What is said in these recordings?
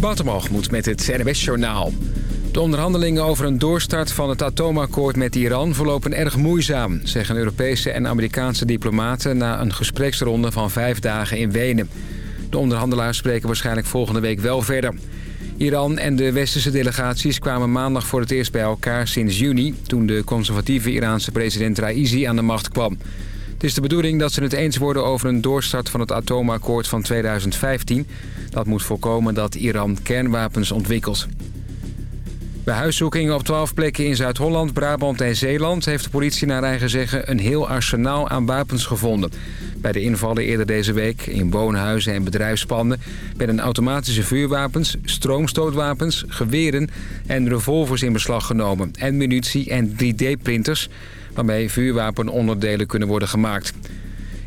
Watermalgemoed met het NWS-journaal. De onderhandelingen over een doorstart van het atoomakkoord met Iran verlopen erg moeizaam... zeggen Europese en Amerikaanse diplomaten na een gespreksronde van vijf dagen in Wenen. De onderhandelaars spreken waarschijnlijk volgende week wel verder. Iran en de westerse delegaties kwamen maandag voor het eerst bij elkaar sinds juni... toen de conservatieve Iraanse president Raisi aan de macht kwam... Het is de bedoeling dat ze het eens worden over een doorstart van het atoomakkoord van 2015. Dat moet voorkomen dat Iran kernwapens ontwikkelt. Bij huiszoekingen op 12 plekken in Zuid-Holland, Brabant en Zeeland... heeft de politie naar eigen zeggen een heel arsenaal aan wapens gevonden. Bij de invallen eerder deze week in woonhuizen en bedrijfspanden... werden automatische vuurwapens, stroomstootwapens, geweren en revolvers in beslag genomen... en munitie en 3D-printers waarmee vuurwapenonderdelen kunnen worden gemaakt.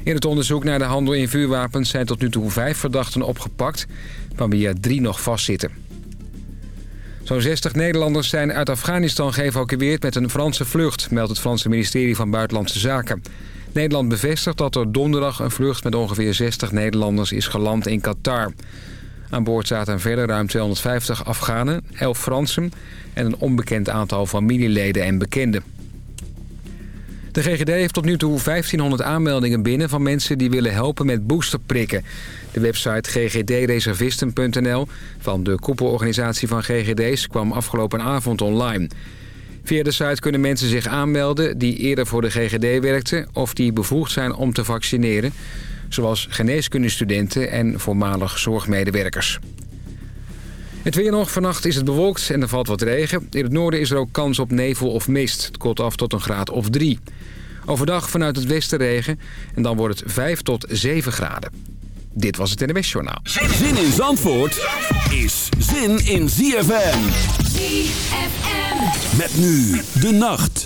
In het onderzoek naar de handel in vuurwapens zijn tot nu toe vijf verdachten opgepakt, van wie er drie nog vastzitten. Zo'n 60 Nederlanders zijn uit Afghanistan geëvacueerd met een Franse vlucht, meldt het Franse ministerie van Buitenlandse Zaken. Nederland bevestigt dat er donderdag een vlucht met ongeveer 60 Nederlanders is geland in Qatar. Aan boord zaten verder ruim 250 Afghanen, 11 Fransen en een onbekend aantal familieleden en bekenden. De GGD heeft tot nu toe 1500 aanmeldingen binnen van mensen die willen helpen met boosterprikken. De website ggdreservisten.nl van de koepelorganisatie van GGD's kwam afgelopen avond online. Via de site kunnen mensen zich aanmelden die eerder voor de GGD werkten... of die bevoegd zijn om te vaccineren, zoals geneeskundestudenten en voormalig zorgmedewerkers. Het weer nog. Vannacht is het bewolkt en er valt wat regen. In het noorden is er ook kans op nevel of mist. Het koelt af tot een graad of drie. Overdag vanuit het westen regen en dan wordt het 5 tot 7 graden. Dit was het NWS Journaal. Zin in Zandvoort is zin in ZFM. ZFM. Met nu de nacht.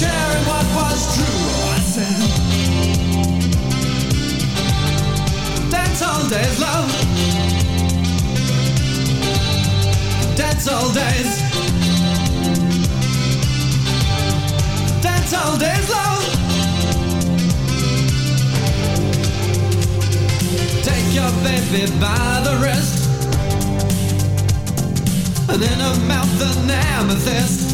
sharing what was true. I said, that's all days, love. That's all days. That's all days, love. Take your baby by the wrist, and in her mouth an amethyst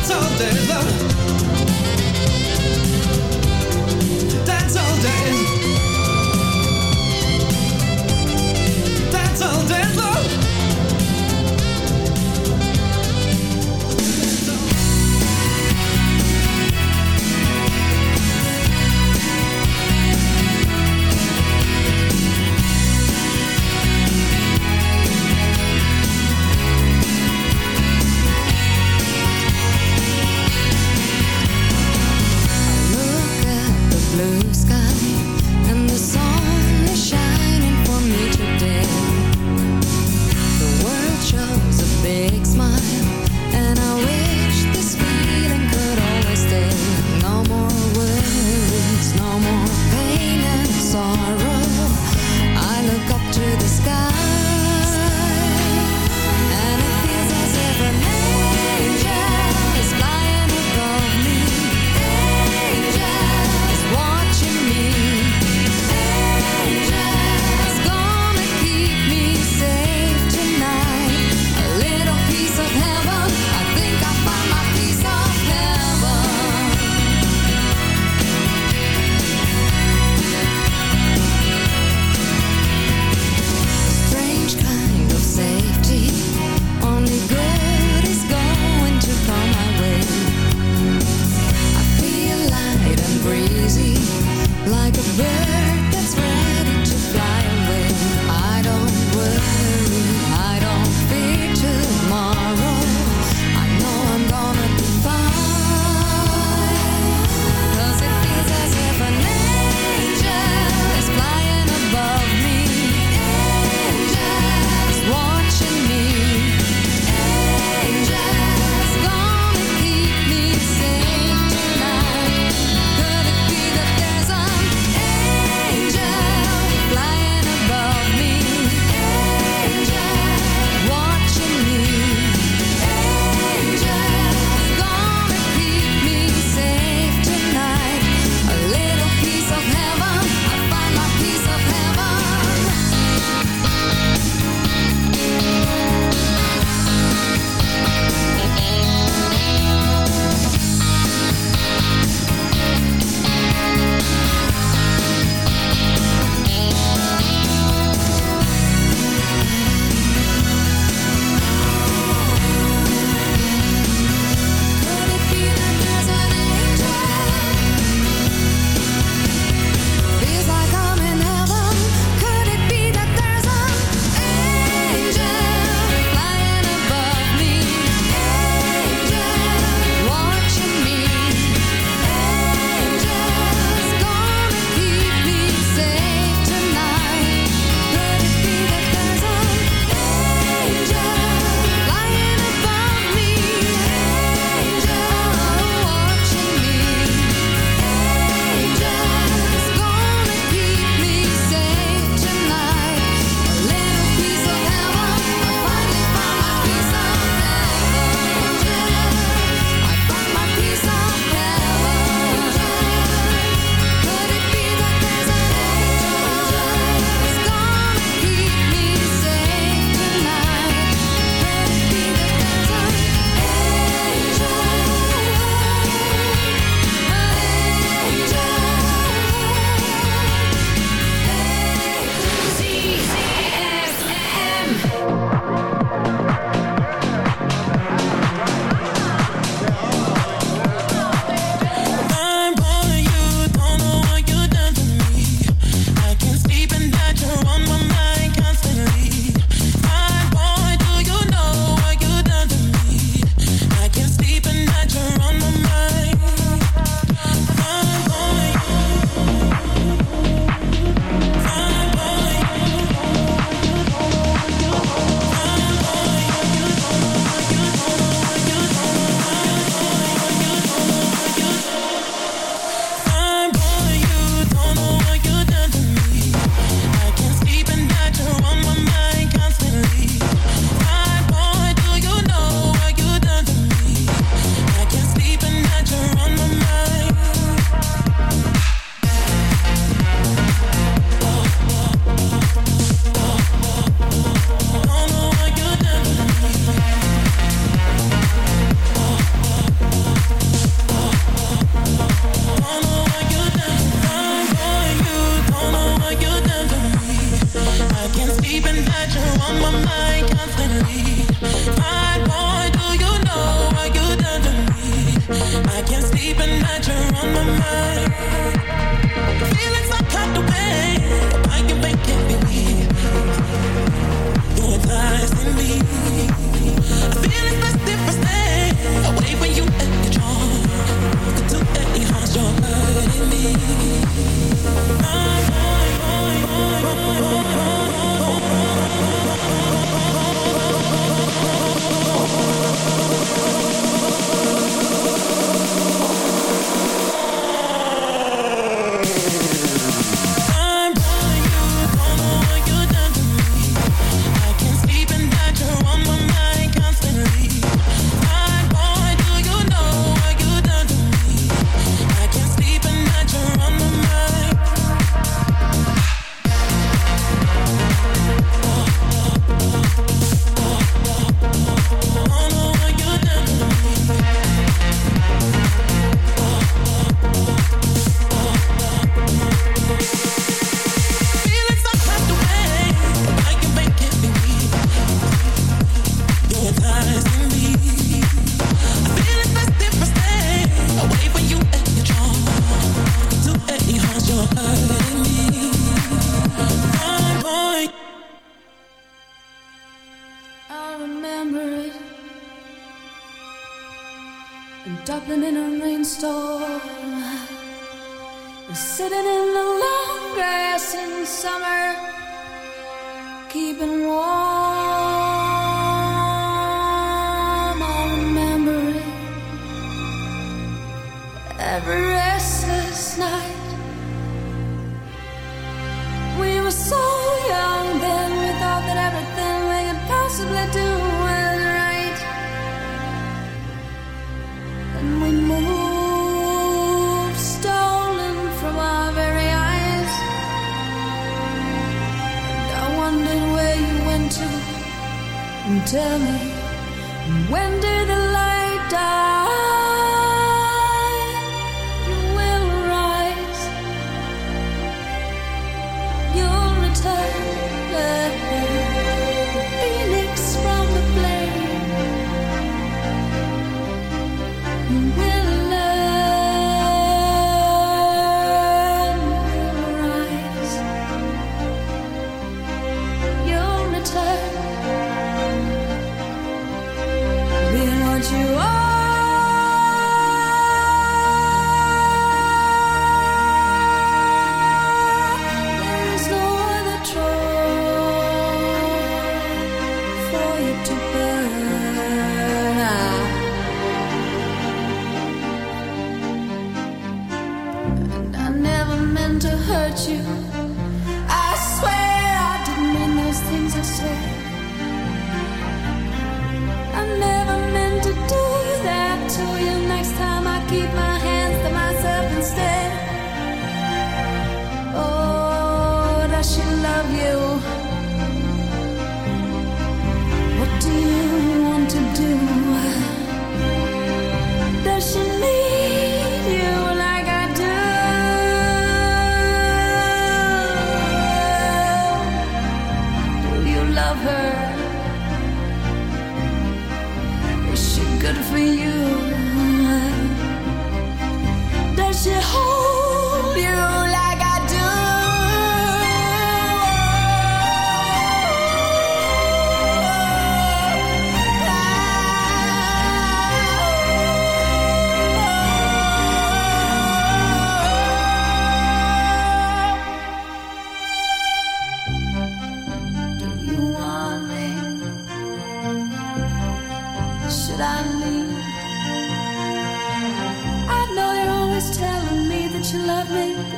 that's all day long.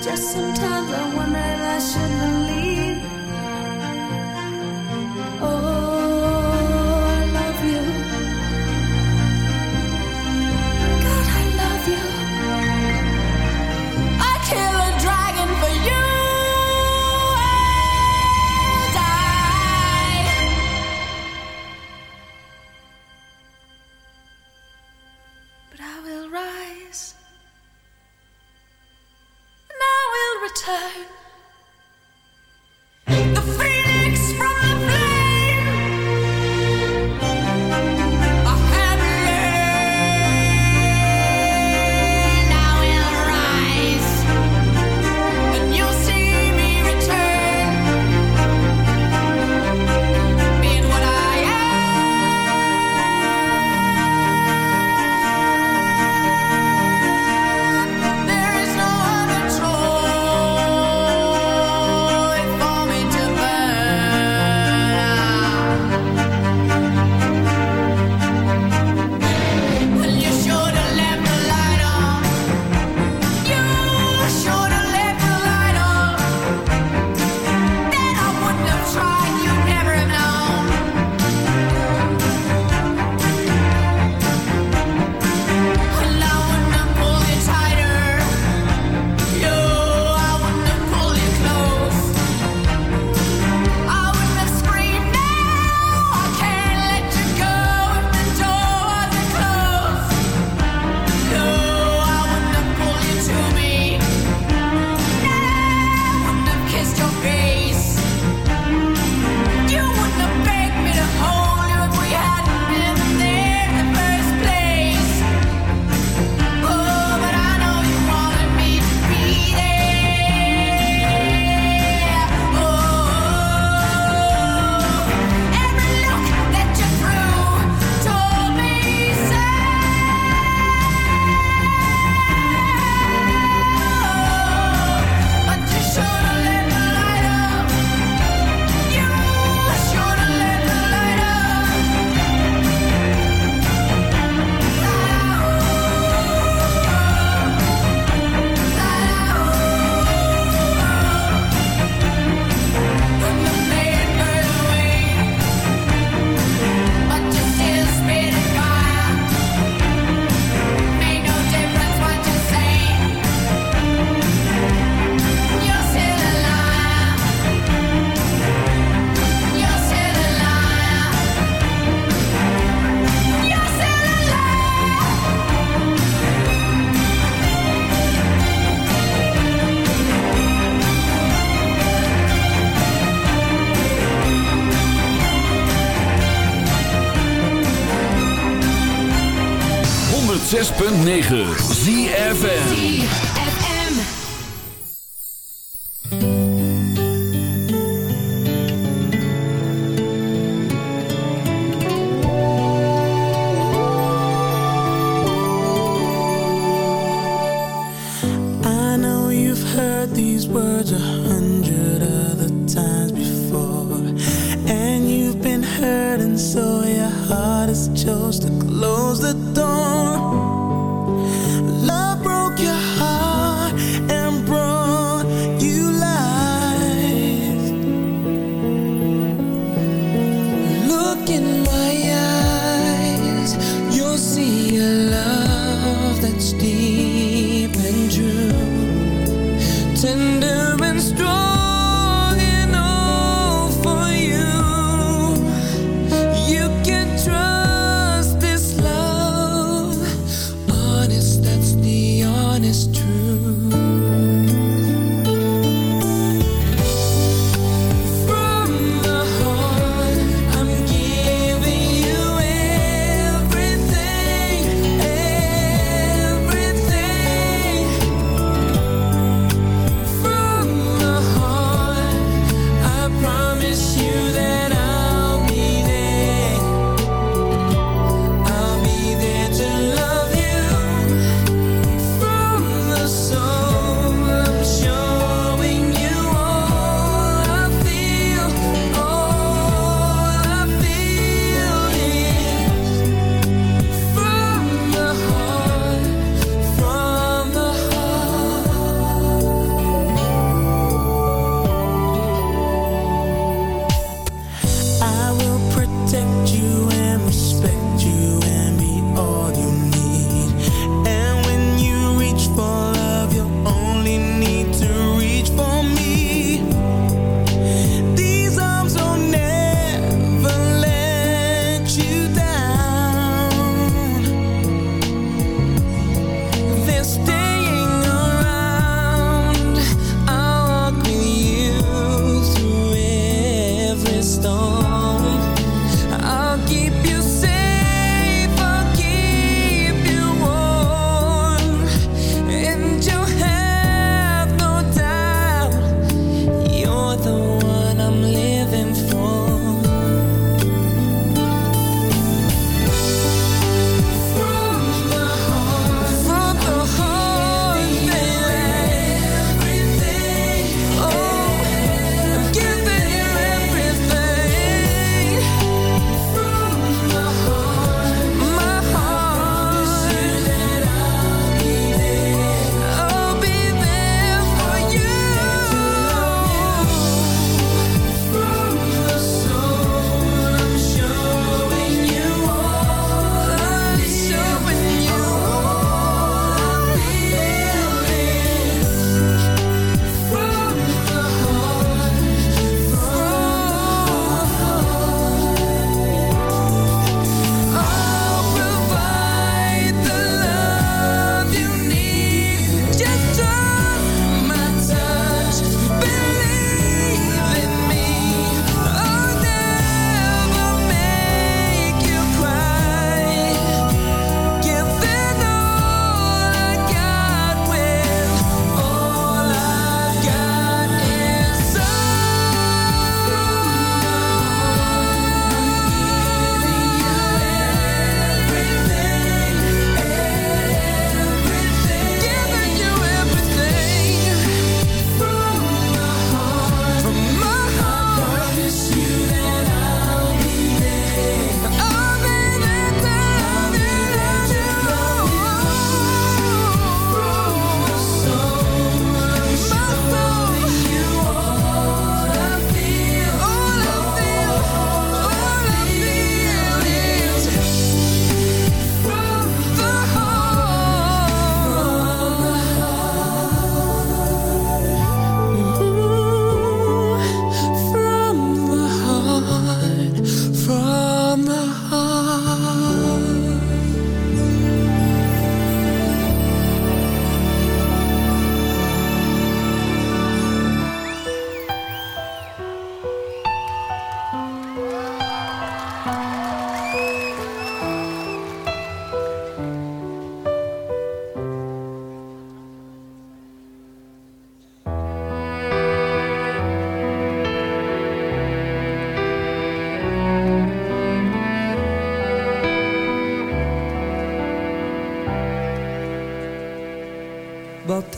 Just sometimes I wonder if I should believe.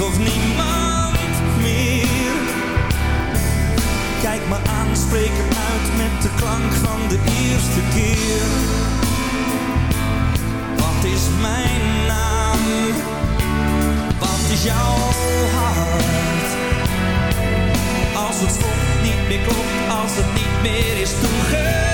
Of niemand meer? Kijk me aan, spreek het uit met de klank van de eerste keer. Wat is mijn naam? Wat is jouw hart? Als het stopt, niet meer klopt, als het niet meer is toegewijd.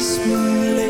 smiling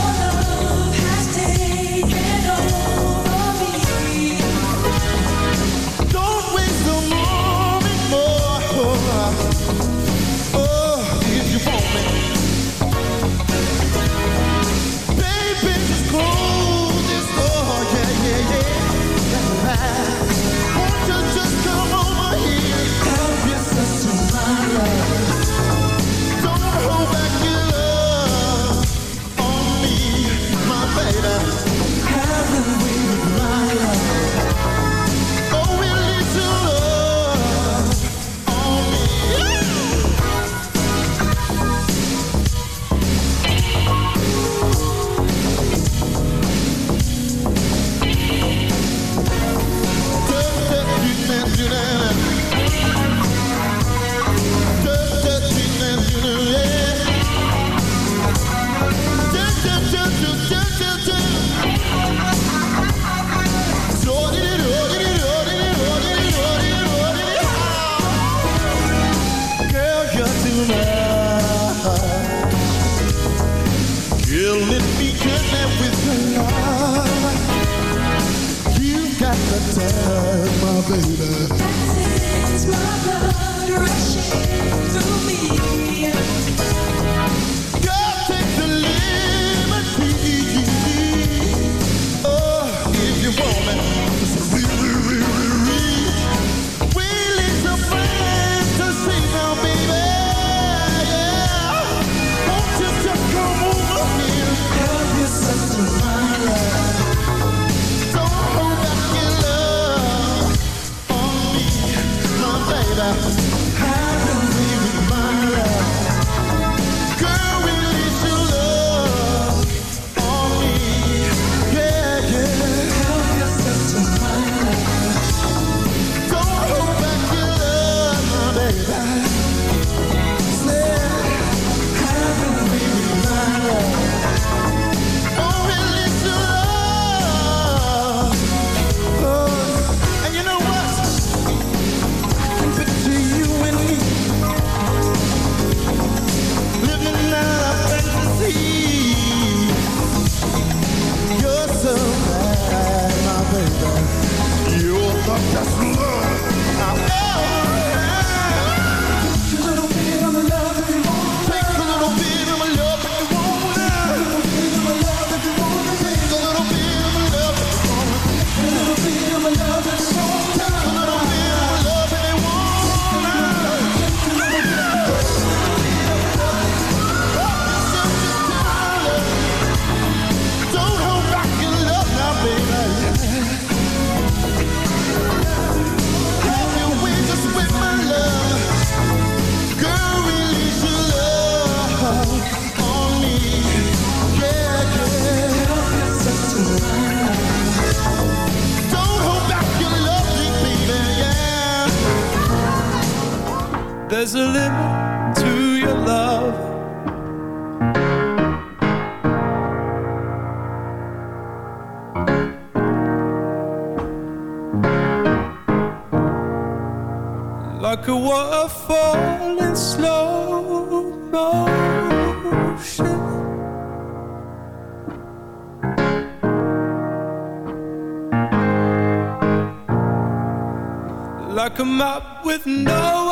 I come up with no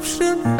ocean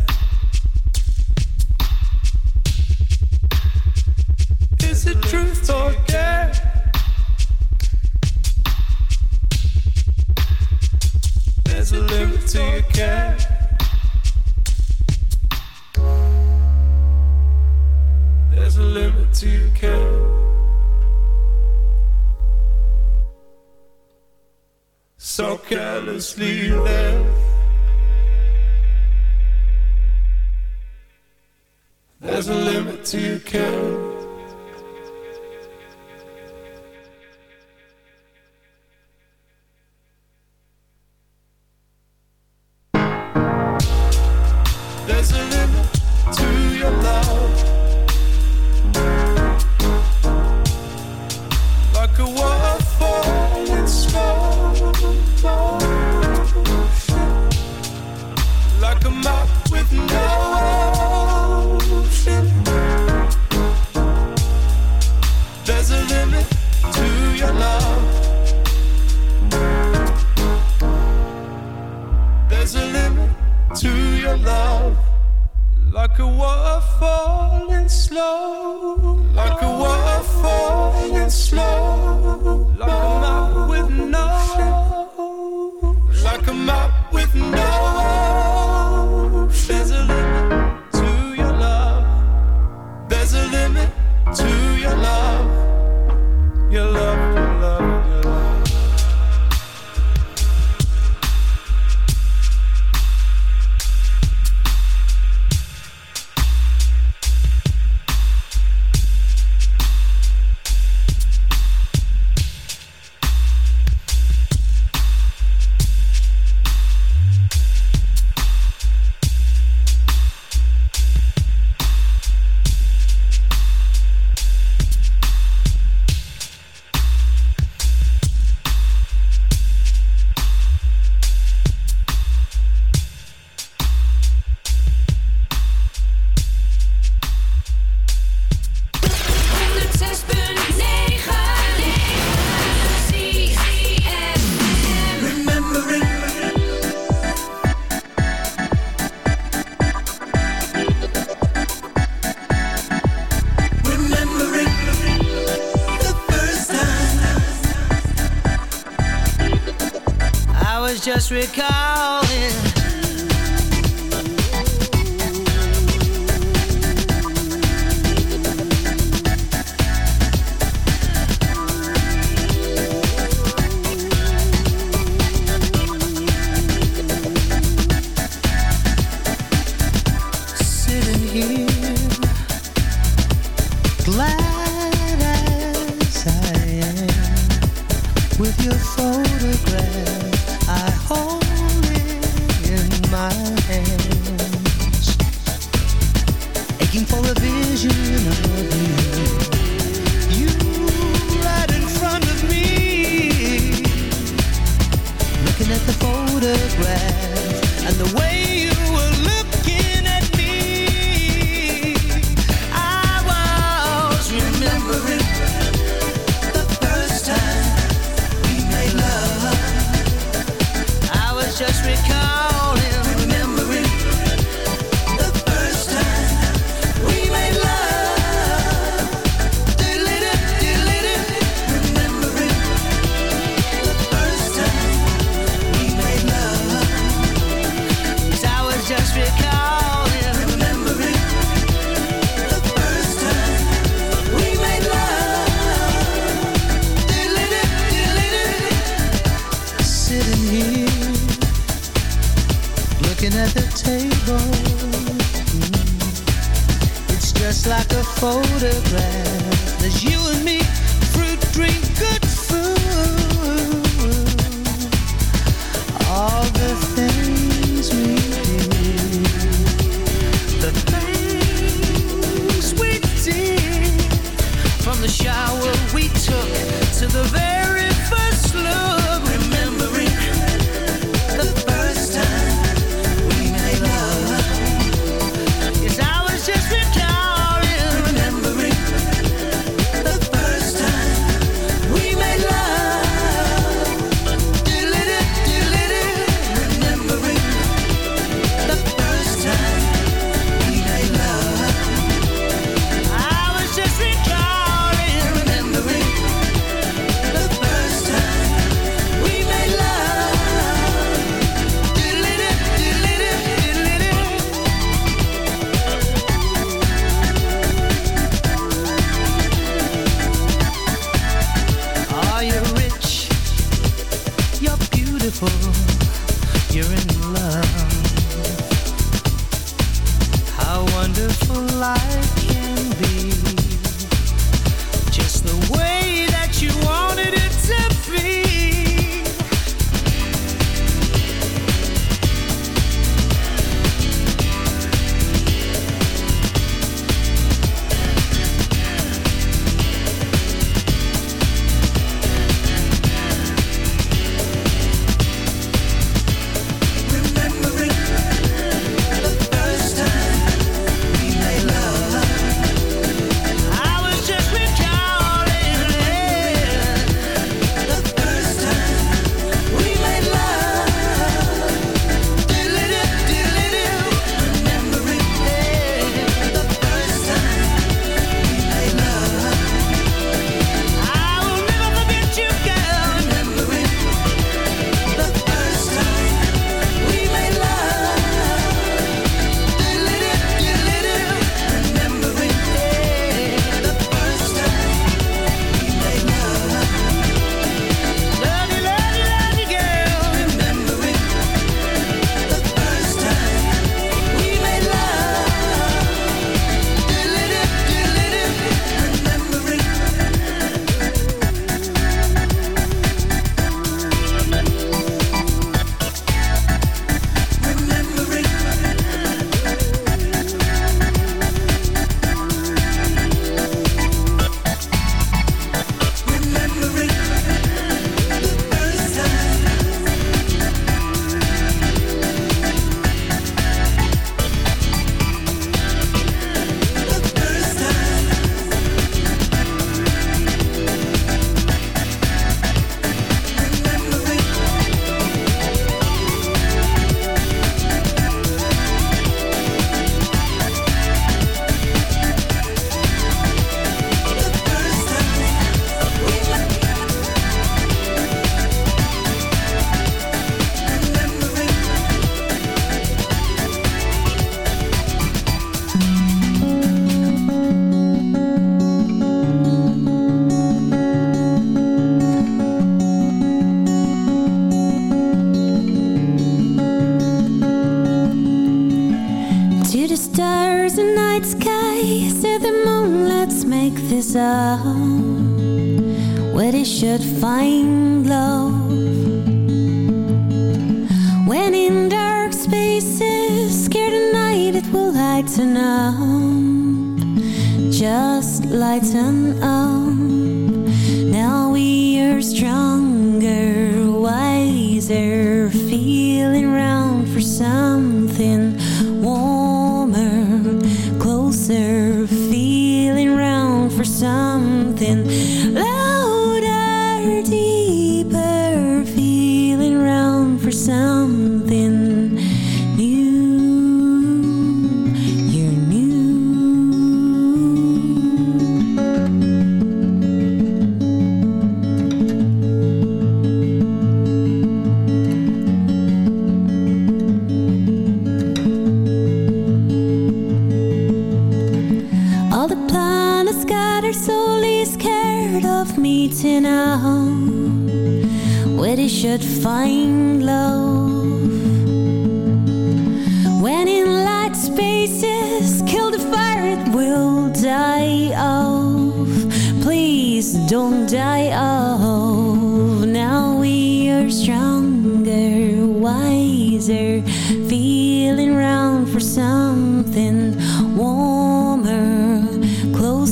There's a limit to your care. There's a limit to your care. So carelessly there. There's a limit to your care.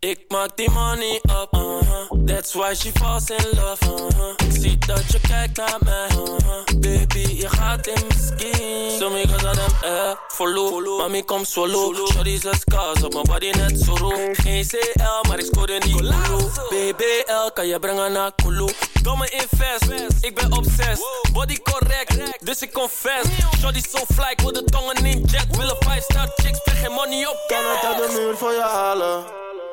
Ik maak die money up, uh -huh. that's why she falls in love. Uh -huh. Ik zie dat je kijkt naar mij, uh -huh. baby, je gaat in mijn skin. Zo me I them eh, follow, mami kom solo. Shorty zes scars op mijn body net zo roe. Geen CL, maar ik scoorde niet Kulu. BBL kan je brengen naar Kulu. Domme invest, ik ben obsessed. Body correct, dus ik confess. Shorty so fly, ik wil de tongen in jet. Willen 5 star chicks, spreek geen money op. Kan het uit de muur voor je halen?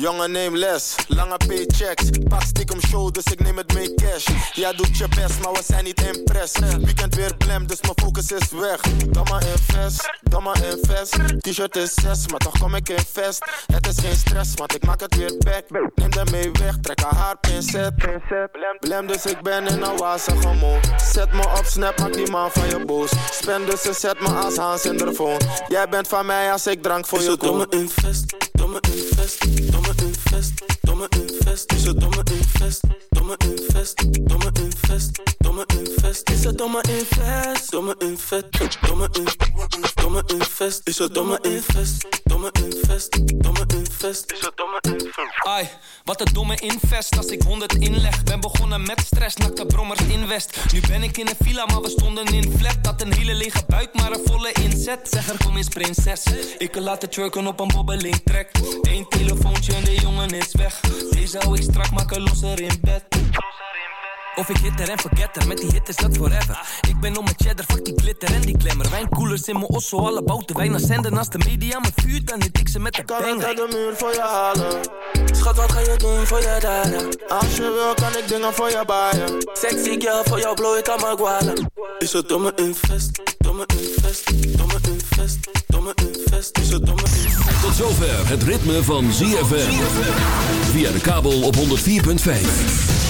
Jongen, neem les, lange paychecks. Pak stiekem show, dus ik neem het mee cash. Ja, doet je best, maar we zijn niet impress. Weekend weer blem, dus mijn focus is weg. Domme invest, domme invest. T-shirt is 6, maar toch kom ik in vest. Het is geen stress, want ik maak het weer back. Neem de mee weg, trek haar haar pincet. Blem, dus ik ben in een wazige moe. Zet me op snap, maak die man van je boos. Spend dus en zet me als Hans in de phone. Jij bent van mij als ik drank voor is je koop. Domme invest, domme invest, domme invest, domme invest. Is het domme invest, domme invest, domme invest, domme invest. Is het domme invest, domme invest, domme invest, domme invest. Is het domme invest, domme invest, domme invest. Is het domme invest. Ai, wat een domme invest als ik 100 inleg. Ben begonnen met stress, nakte brommers invest. Nu ben ik in een villa, maar we stonden in flat. Dat een hele lege buik, maar een volle inzet. Zeg er kom eens prinses. Ik kan laten twerken op een bobbeling trek. Eén telefoontje en de jongen is weg. Deze hou ik strak, maken losser in bed. Of ik hitter en forgetter, met die hit is dat forever. Ik ben om mijn cheddar, fuck die glitter en die glamour. Wijnkoelers in mijn osso, alle bouten wijn naar zenden. Als de media me vuurt, dan hit ik ze met de Kan ik banger. uit de muur voor je halen? Schat, wat ga je doen voor je dada? Als je wil, kan ik dingen voor je baaien. Sexy girl, voor jou blow ik aan mijn guala. Is het domme invest, domme invest, domme invest, domme invest. Is het domme invest. Tot zover het ritme van ZFM. Via de kabel op 104.5.